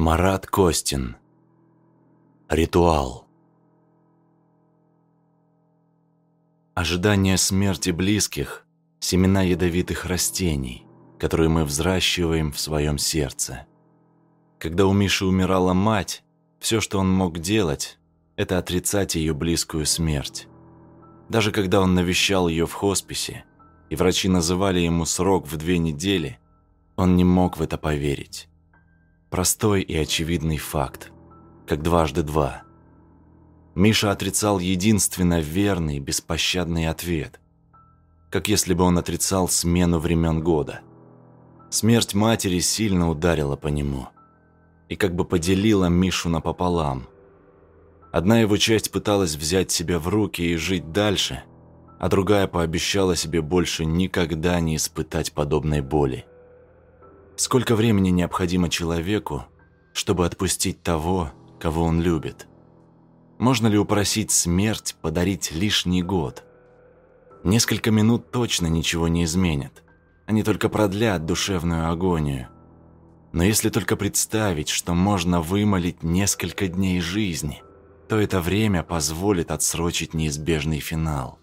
Марат Костин. Ритуал. Ожидание смерти близких – семена ядовитых растений, которые мы взращиваем в своем сердце. Когда у Миши умирала мать, все, что он мог делать, это отрицать ее близкую смерть. Даже когда он навещал ее в хосписе, и врачи называли ему срок в две недели, он не мог в это поверить. Простой и очевидный факт, как дважды два. Миша отрицал единственно верный, беспощадный ответ, как если бы он отрицал смену времен года. Смерть матери сильно ударила по нему и как бы поделила Мишу напополам. Одна его часть пыталась взять себя в руки и жить дальше, а другая пообещала себе больше никогда не испытать подобной боли. Сколько времени необходимо человеку, чтобы отпустить того, кого он любит? Можно ли упросить смерть подарить лишний год? Несколько минут точно ничего не изменят. Они только продлят душевную агонию. Но если только представить, что можно вымолить несколько дней жизни, то это время позволит отсрочить неизбежный финал.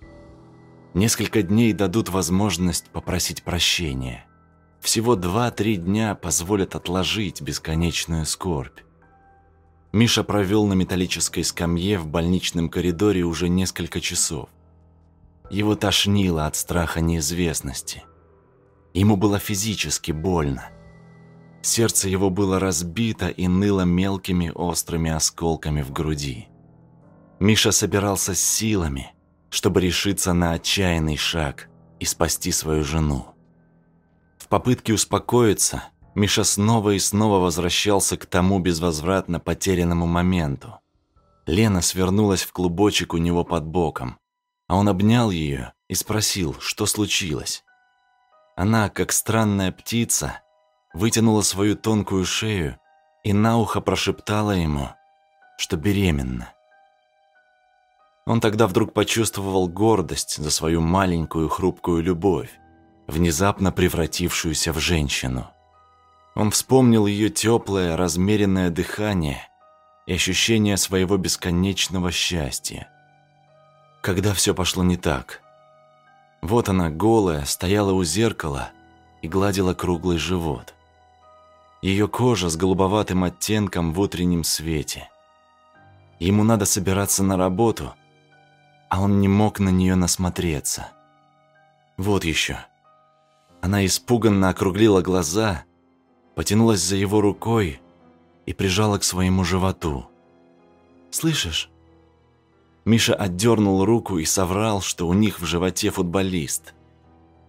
Несколько дней дадут возможность попросить прощения. Всего два-три дня позволят отложить бесконечную скорбь. Миша провел на металлической скамье в больничном коридоре уже несколько часов. Его тошнило от страха неизвестности. Ему было физически больно. Сердце его было разбито и ныло мелкими острыми осколками в груди. Миша собирался с силами, чтобы решиться на отчаянный шаг и спасти свою жену. В попытке успокоиться, Миша снова и снова возвращался к тому безвозвратно потерянному моменту. Лена свернулась в клубочек у него под боком, а он обнял ее и спросил, что случилось. Она, как странная птица, вытянула свою тонкую шею и на ухо прошептала ему, что беременна. Он тогда вдруг почувствовал гордость за свою маленькую хрупкую любовь внезапно превратившуюся в женщину. Он вспомнил ее теплое, размеренное дыхание и ощущение своего бесконечного счастья. Когда все пошло не так. Вот она, голая, стояла у зеркала и гладила круглый живот. Ее кожа с голубоватым оттенком в утреннем свете. Ему надо собираться на работу, а он не мог на нее насмотреться. Вот еще. Она испуганно округлила глаза, потянулась за его рукой и прижала к своему животу. «Слышишь?» Миша отдернул руку и соврал, что у них в животе футболист.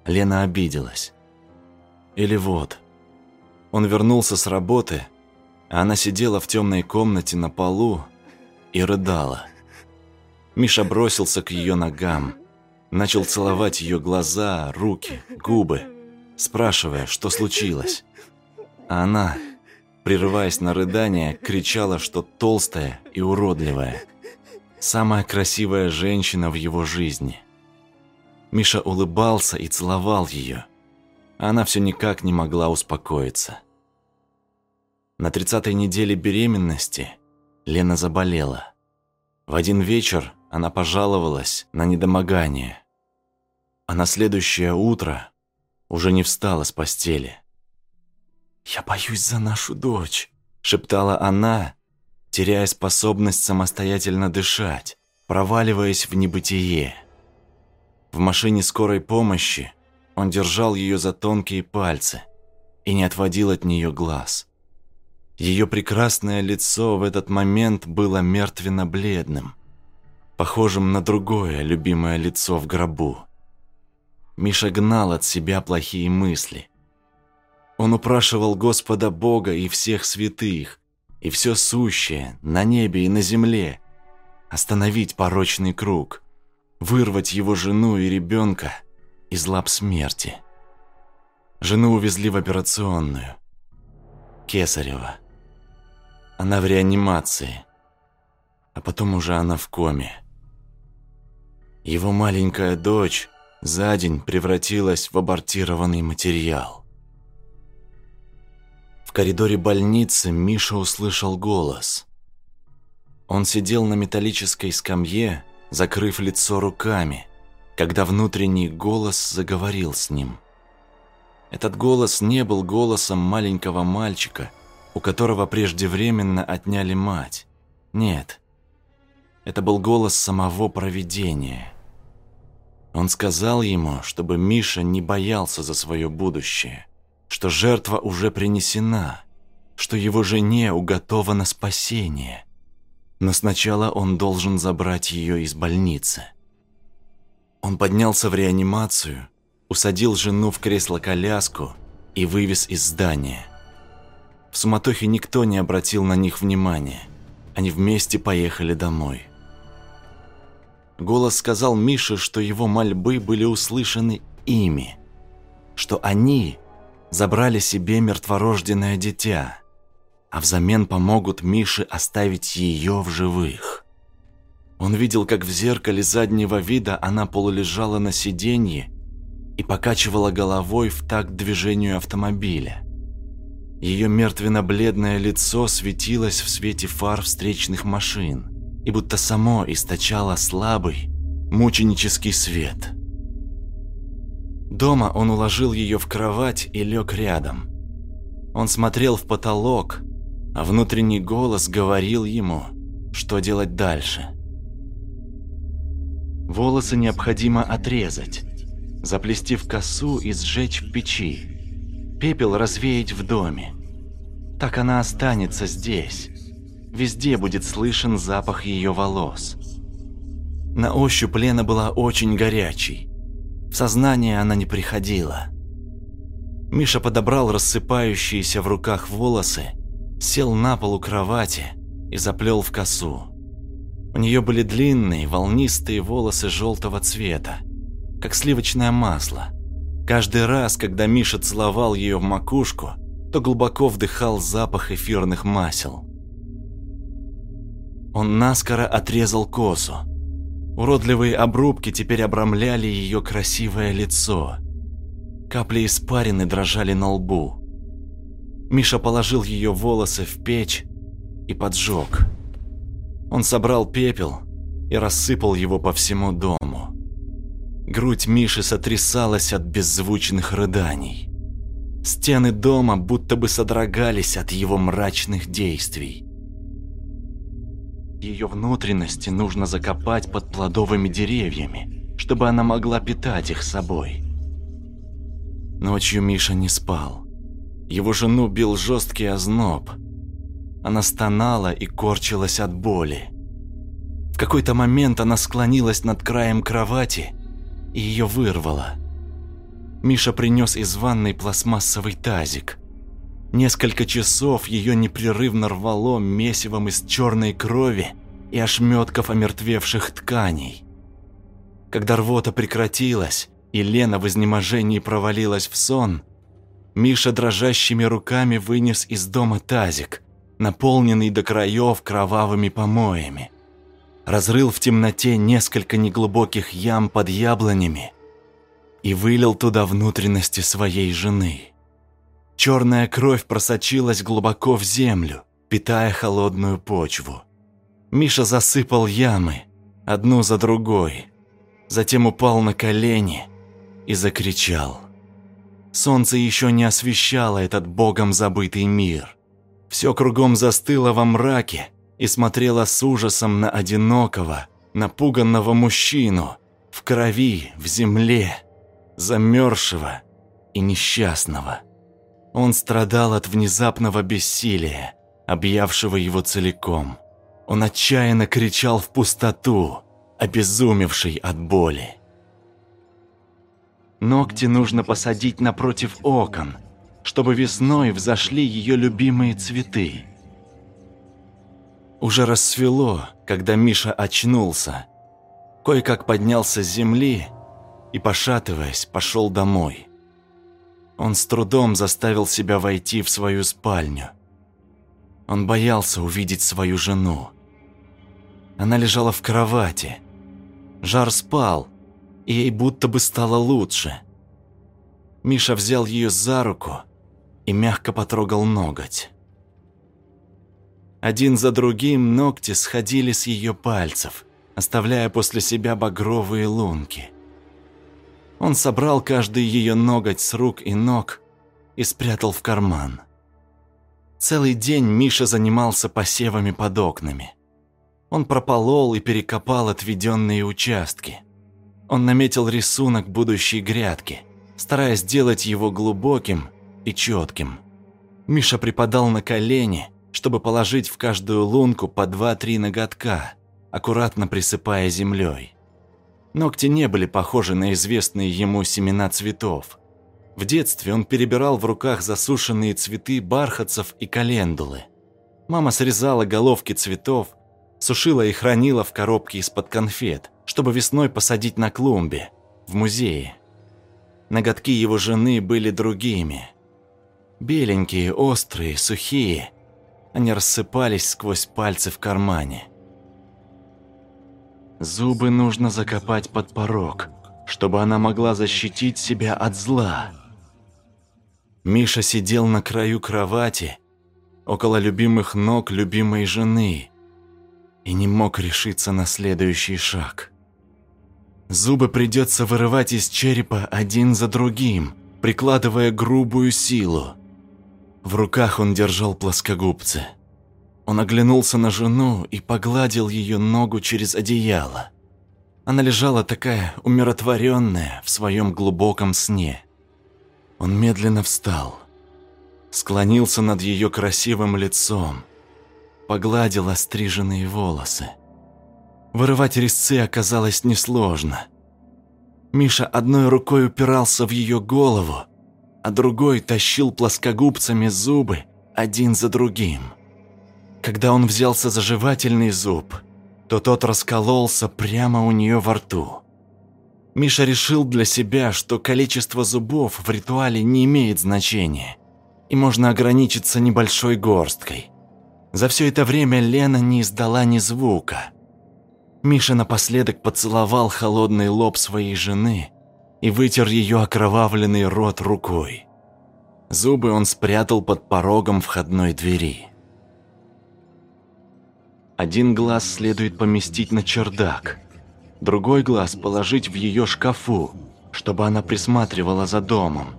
Лена обиделась. Или вот. Он вернулся с работы, а она сидела в темной комнате на полу и рыдала. Миша бросился к ее ногам, начал целовать ее глаза, руки, губы спрашивая, что случилось. Она, прерываясь на рыдание, кричала, что толстая и уродливая. Самая красивая женщина в его жизни. Миша улыбался и целовал ее. Она все никак не могла успокоиться. На тридцатой неделе беременности Лена заболела. В один вечер она пожаловалась на недомогание. А на следующее утро уже не встала с постели. «Я боюсь за нашу дочь», – шептала она, теряя способность самостоятельно дышать, проваливаясь в небытие. В машине скорой помощи он держал ее за тонкие пальцы и не отводил от нее глаз. Ее прекрасное лицо в этот момент было мертвенно-бледным, похожим на другое любимое лицо в гробу. Миша гнал от себя плохие мысли. Он упрашивал Господа Бога и всех святых, и все сущее на небе и на земле, остановить порочный круг, вырвать его жену и ребенка из лап смерти. Жену увезли в операционную. Кесарева. Она в реанимации, а потом уже она в коме. Его маленькая дочь за день превратилась в абортированный материал. В коридоре больницы Миша услышал голос. Он сидел на металлической скамье, закрыв лицо руками, когда внутренний голос заговорил с ним. Этот голос не был голосом маленького мальчика, у которого преждевременно отняли мать. Нет, это был голос самого провидения. Он сказал ему, чтобы Миша не боялся за свое будущее, что жертва уже принесена, что его жене уготовано спасение. Но сначала он должен забрать ее из больницы. Он поднялся в реанимацию, усадил жену в кресло-коляску и вывез из здания. В суматохе никто не обратил на них внимания. Они вместе поехали домой. Голос сказал Мише, что его мольбы были услышаны ими, что они забрали себе мертворожденное дитя, а взамен помогут Мише оставить ее в живых. Он видел, как в зеркале заднего вида она полулежала на сиденье и покачивала головой в такт движению автомобиля. Ее мертвенно-бледное лицо светилось в свете фар встречных машин и будто само источало слабый, мученический свет. Дома он уложил ее в кровать и лег рядом. Он смотрел в потолок, а внутренний голос говорил ему, что делать дальше. Волосы необходимо отрезать, заплести в косу и сжечь в печи. Пепел развеять в доме. Так она останется здесь, Везде будет слышен запах ее волос. На ощупь Лена была очень горячей. В сознание она не приходила. Миша подобрал рассыпающиеся в руках волосы, сел на полу кровати и заплел в косу. У нее были длинные, волнистые волосы желтого цвета, как сливочное масло. Каждый раз, когда Миша целовал ее в макушку, то глубоко вдыхал запах эфирных масел. Он наскоро отрезал косу. Уродливые обрубки теперь обрамляли ее красивое лицо. Капли испарины дрожали на лбу. Миша положил ее волосы в печь и поджег. Он собрал пепел и рассыпал его по всему дому. Грудь Миши сотрясалась от беззвучных рыданий. Стены дома будто бы содрогались от его мрачных действий. Ее внутренности нужно закопать под плодовыми деревьями, чтобы она могла питать их собой. Ночью Миша не спал. Его жену бил жесткий озноб. Она стонала и корчилась от боли. В какой-то момент она склонилась над краем кровати и ее вырвало. Миша принес из ванной пластмассовый тазик. Несколько часов ее непрерывно рвало месивом из черной крови и ошметков омертвевших тканей. Когда рвота прекратилась, и Лена в изнеможении провалилась в сон, Миша дрожащими руками вынес из дома тазик, наполненный до краев кровавыми помоями. Разрыл в темноте несколько неглубоких ям под яблонями и вылил туда внутренности своей жены. Черная кровь просочилась глубоко в землю, питая холодную почву. Миша засыпал ямы, одну за другой. Затем упал на колени и закричал. Солнце еще не освещало этот богом забытый мир. Все кругом застыло во мраке и смотрело с ужасом на одинокого, напуганного мужчину в крови, в земле, замерзшего и несчастного. Он страдал от внезапного бессилия, объявшего его целиком. Он отчаянно кричал в пустоту, обезумевший от боли. Ногти нужно посадить напротив окон, чтобы весной взошли ее любимые цветы. Уже рассвело, когда Миша очнулся. Кое-как поднялся с земли и, пошатываясь, пошел домой. Он с трудом заставил себя войти в свою спальню. Он боялся увидеть свою жену. Она лежала в кровати. Жар спал, и ей будто бы стало лучше. Миша взял ее за руку и мягко потрогал ноготь. Один за другим ногти сходили с ее пальцев, оставляя после себя багровые лунки. Он собрал каждый ее ноготь с рук и ног и спрятал в карман. Целый день Миша занимался посевами под окнами. Он прополол и перекопал отведенные участки. Он наметил рисунок будущей грядки, стараясь сделать его глубоким и четким. Миша припадал на колени, чтобы положить в каждую лунку по два-три ноготка, аккуратно присыпая землей. Ногти не были похожи на известные ему семена цветов. В детстве он перебирал в руках засушенные цветы бархатцев и календулы. Мама срезала головки цветов, сушила и хранила в коробке из-под конфет, чтобы весной посадить на клумбе, в музее. Ноготки его жены были другими. Беленькие, острые, сухие. Они рассыпались сквозь пальцы в кармане. Зубы нужно закопать под порог, чтобы она могла защитить себя от зла. Миша сидел на краю кровати, около любимых ног любимой жены, и не мог решиться на следующий шаг. Зубы придется вырывать из черепа один за другим, прикладывая грубую силу. В руках он держал плоскогубцы. Он оглянулся на жену и погладил ее ногу через одеяло. Она лежала такая умиротворенная в своем глубоком сне. Он медленно встал, склонился над ее красивым лицом, погладил остриженные волосы. Вырывать резцы оказалось несложно. Миша одной рукой упирался в ее голову, а другой тащил плоскогубцами зубы один за другим. Когда он взялся за жевательный зуб, то тот раскололся прямо у нее во рту. Миша решил для себя, что количество зубов в ритуале не имеет значения, и можно ограничиться небольшой горсткой. За все это время Лена не издала ни звука. Миша напоследок поцеловал холодный лоб своей жены и вытер ее окровавленный рот рукой. Зубы он спрятал под порогом входной двери. Один глаз следует поместить на чердак – Другой глаз положить в ее шкафу, чтобы она присматривала за домом.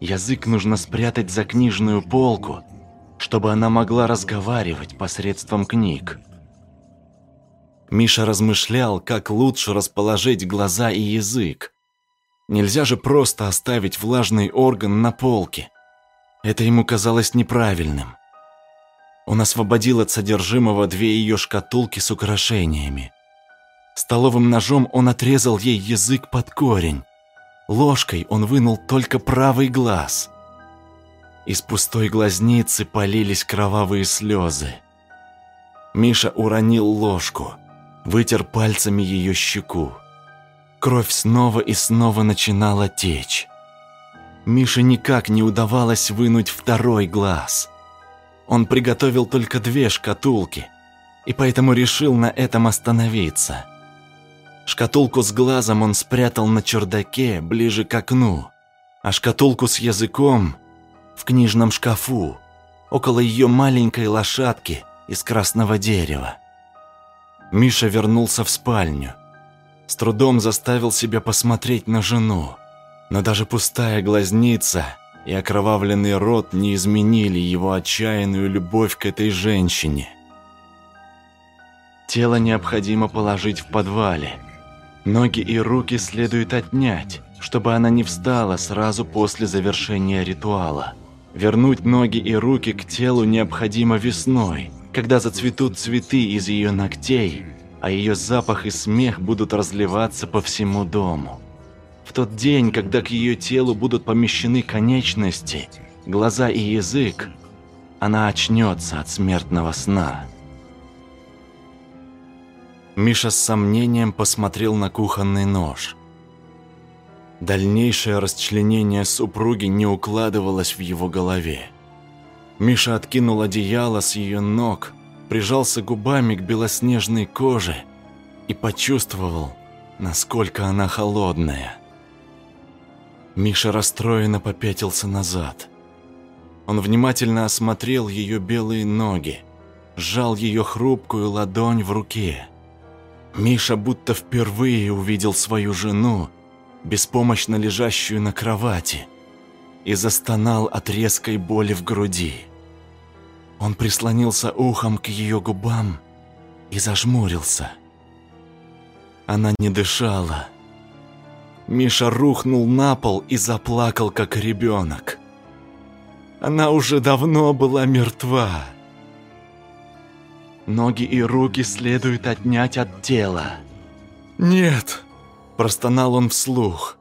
Язык нужно спрятать за книжную полку, чтобы она могла разговаривать посредством книг. Миша размышлял, как лучше расположить глаза и язык. Нельзя же просто оставить влажный орган на полке. Это ему казалось неправильным. Он освободил от содержимого две ее шкатулки с украшениями. Столовым ножом он отрезал ей язык под корень. Ложкой он вынул только правый глаз. Из пустой глазницы полились кровавые слезы. Миша уронил ложку, вытер пальцами ее щеку. Кровь снова и снова начинала течь. Мише никак не удавалось вынуть второй глаз. Он приготовил только две шкатулки, и поэтому решил на этом остановиться. Шкатулку с глазом он спрятал на чердаке, ближе к окну, а шкатулку с языком в книжном шкафу, около ее маленькой лошадки из красного дерева. Миша вернулся в спальню. С трудом заставил себя посмотреть на жену, но даже пустая глазница и окровавленный рот не изменили его отчаянную любовь к этой женщине. Тело необходимо положить в подвале – Ноги и руки следует отнять, чтобы она не встала сразу после завершения ритуала. Вернуть ноги и руки к телу необходимо весной, когда зацветут цветы из ее ногтей, а ее запах и смех будут разливаться по всему дому. Тот день, когда к ее телу будут помещены конечности, глаза и язык, она очнется от смертного сна. Миша с сомнением посмотрел на кухонный нож. Дальнейшее расчленение супруги не укладывалось в его голове. Миша откинул одеяло с ее ног, прижался губами к белоснежной коже и почувствовал, насколько она холодная. Миша расстроенно попятился назад. Он внимательно осмотрел ее белые ноги, сжал ее хрупкую ладонь в руке. Миша будто впервые увидел свою жену, беспомощно лежащую на кровати, и застонал от резкой боли в груди. Он прислонился ухом к ее губам и зажмурился. Она не дышала. Миша рухнул на пол и заплакал, как ребенок. Она уже давно была мертва. Ноги и руки следует отнять от тела. «Нет!» – простонал он вслух.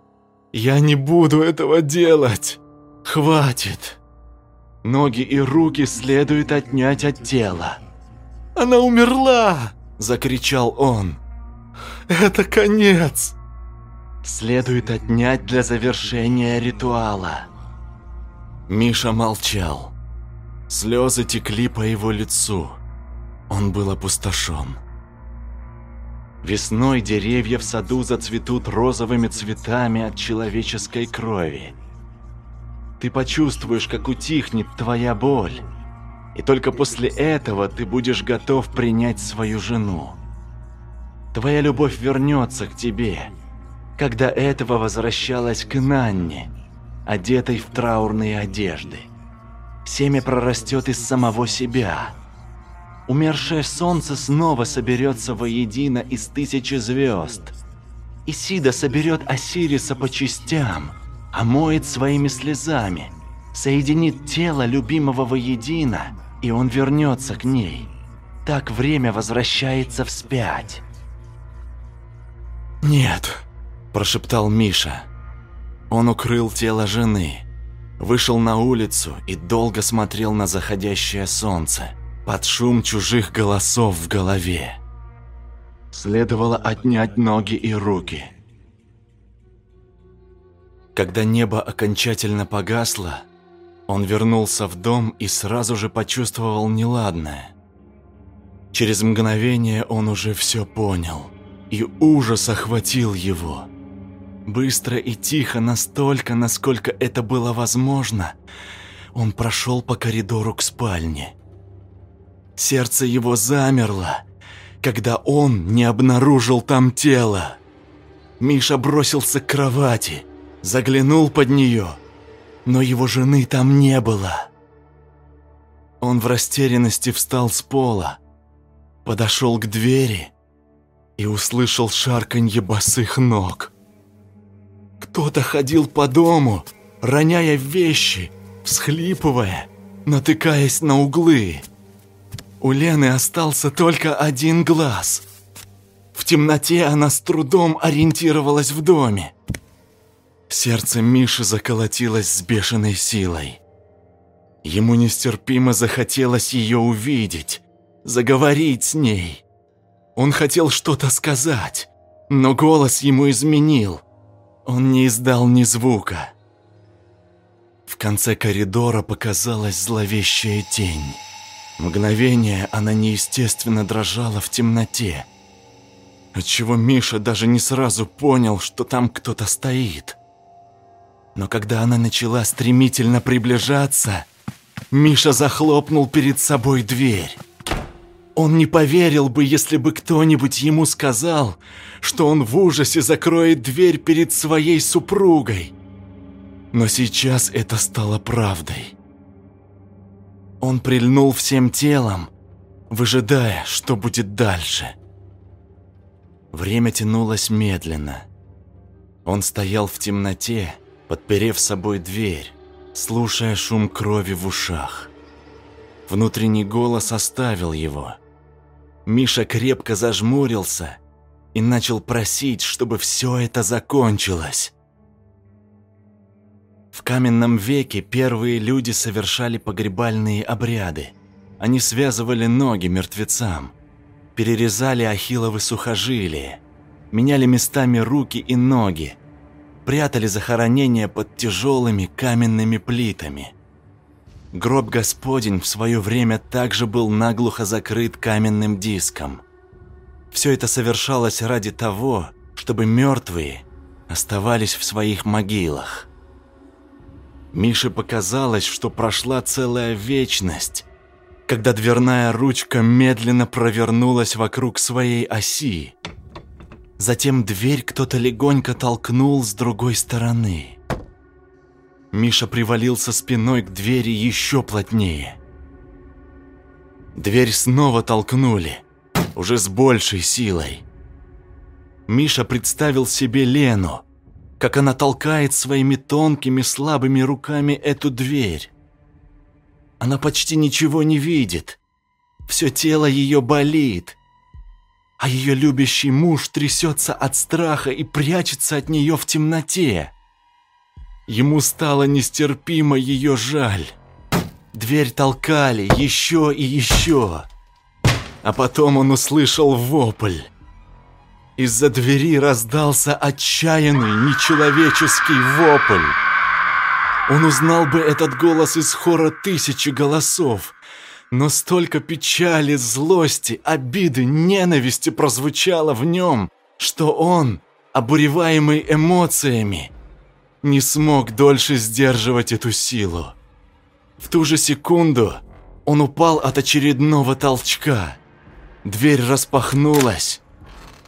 «Я не буду этого делать! Хватит! Ноги и руки следует отнять от тела!» «Она умерла!» – закричал он. «Это конец!» «Следует отнять для завершения ритуала!» Миша молчал. Слезы текли по его лицу. Он был опустошен. Весной деревья в саду зацветут розовыми цветами от человеческой крови. Ты почувствуешь, как утихнет твоя боль. И только после этого ты будешь готов принять свою жену. Твоя любовь вернется к тебе, когда этого возвращалась к Нанне, одетой в траурные одежды. Семя прорастет из самого себя – Умершее солнце снова соберется воедино из тысячи звезд. Исида соберет Осириса по частям, омоет своими слезами, соединит тело любимого воедино, и он вернется к ней. Так время возвращается вспять. «Нет», – прошептал Миша. Он укрыл тело жены, вышел на улицу и долго смотрел на заходящее солнце – под шум чужих голосов в голове. Следовало отнять ноги и руки. Когда небо окончательно погасло, он вернулся в дом и сразу же почувствовал неладное. Через мгновение он уже все понял, и ужас охватил его. Быстро и тихо, настолько, насколько это было возможно, он прошел по коридору к спальне. Сердце его замерло, когда он не обнаружил там тело. Миша бросился к кровати, заглянул под нее, но его жены там не было. Он в растерянности встал с пола, подошел к двери и услышал шарканье босых ног. Кто-то ходил по дому, роняя вещи, всхлипывая, натыкаясь на углы. У Лены остался только один глаз. В темноте она с трудом ориентировалась в доме. Сердце Миши заколотилось с бешеной силой. Ему нестерпимо захотелось ее увидеть, заговорить с ней. Он хотел что-то сказать, но голос ему изменил. Он не издал ни звука. В конце коридора показалась зловещая тень. Мгновение она неестественно дрожала в темноте, отчего Миша даже не сразу понял, что там кто-то стоит. Но когда она начала стремительно приближаться, Миша захлопнул перед собой дверь. Он не поверил бы, если бы кто-нибудь ему сказал, что он в ужасе закроет дверь перед своей супругой. Но сейчас это стало правдой. Он прильнул всем телом, выжидая, что будет дальше. Время тянулось медленно. Он стоял в темноте, подперев собой дверь, слушая шум крови в ушах. Внутренний голос оставил его. Миша крепко зажмурился и начал просить, чтобы все это закончилось. В каменном веке первые люди совершали погребальные обряды. Они связывали ноги мертвецам, перерезали ахилловы сухожилия, меняли местами руки и ноги, прятали захоронения под тяжелыми каменными плитами. Гроб Господень в свое время также был наглухо закрыт каменным диском. Все это совершалось ради того, чтобы мертвые оставались в своих могилах. Мише показалось, что прошла целая вечность, когда дверная ручка медленно провернулась вокруг своей оси. Затем дверь кто-то легонько толкнул с другой стороны. Миша привалился спиной к двери еще плотнее. Дверь снова толкнули, уже с большей силой. Миша представил себе Лену, как она толкает своими тонкими слабыми руками эту дверь. Она почти ничего не видит. Все тело ее болит. А ее любящий муж трясется от страха и прячется от нее в темноте. Ему стало нестерпимо ее жаль. Дверь толкали еще и еще. А потом он услышал вопль. Из-за двери раздался отчаянный, нечеловеческий вопль. Он узнал бы этот голос из хора тысячи голосов, но столько печали, злости, обиды, ненависти прозвучало в нем, что он, обуреваемый эмоциями, не смог дольше сдерживать эту силу. В ту же секунду он упал от очередного толчка. Дверь распахнулась,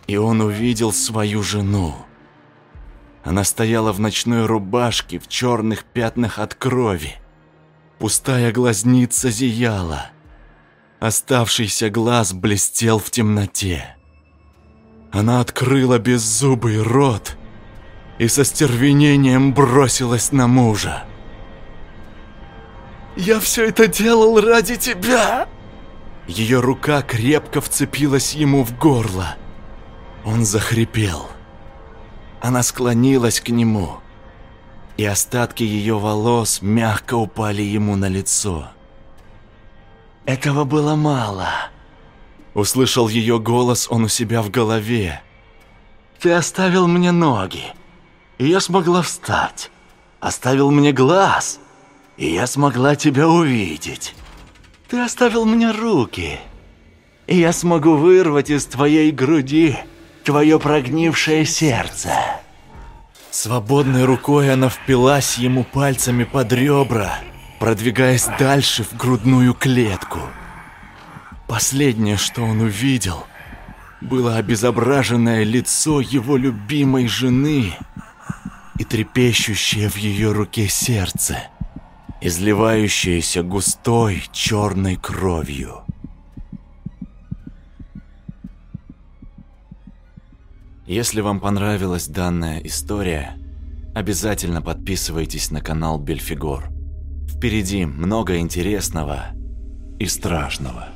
и он увидел свою жену. Она стояла в ночной рубашке в черных пятнах от крови. Пустая глазница зияла. Оставшийся глаз блестел в темноте. Она открыла беззубый рот и со стервенением бросилась на мужа. «Я все это делал ради тебя!» Ее рука крепко вцепилась ему в горло. Он захрипел. Она склонилась к нему, и остатки ее волос мягко упали ему на лицо. Этого было мало. Услышал ее голос он у себя в голове. «Ты оставил мне ноги, и я смогла встать. Оставил мне глаз, и я смогла тебя увидеть. Ты оставил мне руки, и я смогу вырвать из твоей груди твое прогнившее сердце». Свободной рукой она впилась ему пальцами под ребра, продвигаясь дальше в грудную клетку. Последнее, что он увидел, было обезображенное лицо его любимой жены и трепещущее в ее руке сердце, изливающееся густой черной кровью. Если вам понравилась данная история, обязательно подписывайтесь на канал Бельфигор. Впереди много интересного и страшного.